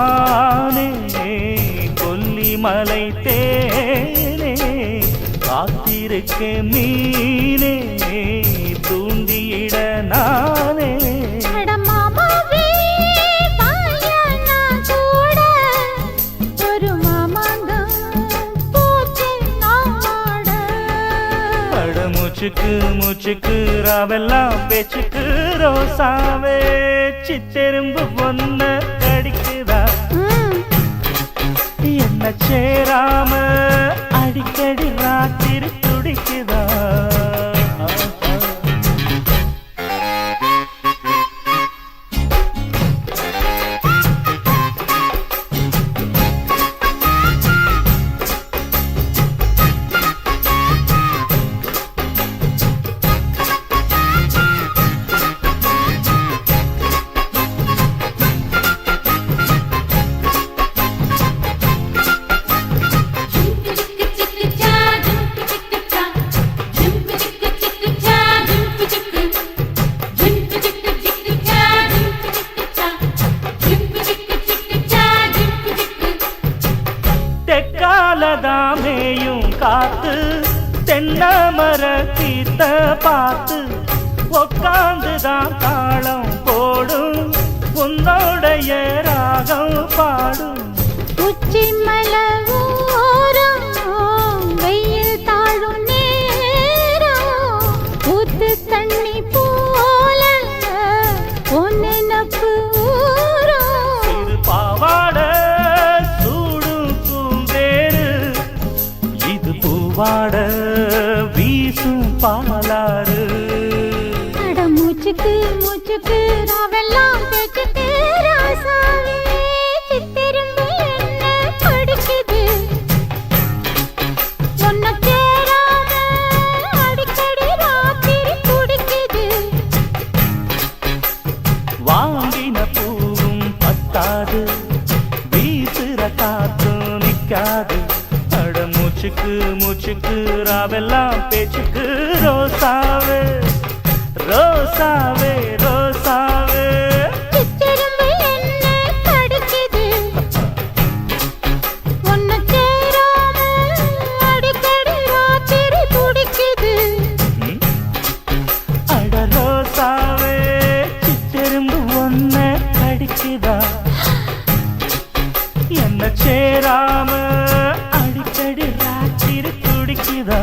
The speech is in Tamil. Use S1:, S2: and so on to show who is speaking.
S1: பொறுமானே கொல்லிமலை தேனே காத்திருக்க மீனே தூண்டியிட நானே.
S2: நான்
S1: மூச்சுக்கு மூச்சுக்கு ராவெல்லாம் பேச்சுக்கு ரோசாவே. சித்தெரும்பு பொண்ண கடிக்குதா?
S2: ம்,
S1: என்ன சேராம? அடிக்கடி ராத்திரி துடிக்குதா? தெக்காலதாமேயும் காத்து தென்னமர கீத்த பார்த்து உக்காந்துதான் பூவாட வீசும் பாலாறு
S2: அட மூச்சுக்கு மூச்சுக்கு ராவெல்லாம்
S1: மூச்சுக்கு மூச்சுக்கு ராவெல்லாம் பேச்சுக்கு ரோசாவே ரோசாவே ரோசாவே
S2: காற்றிரு துடிக்குதா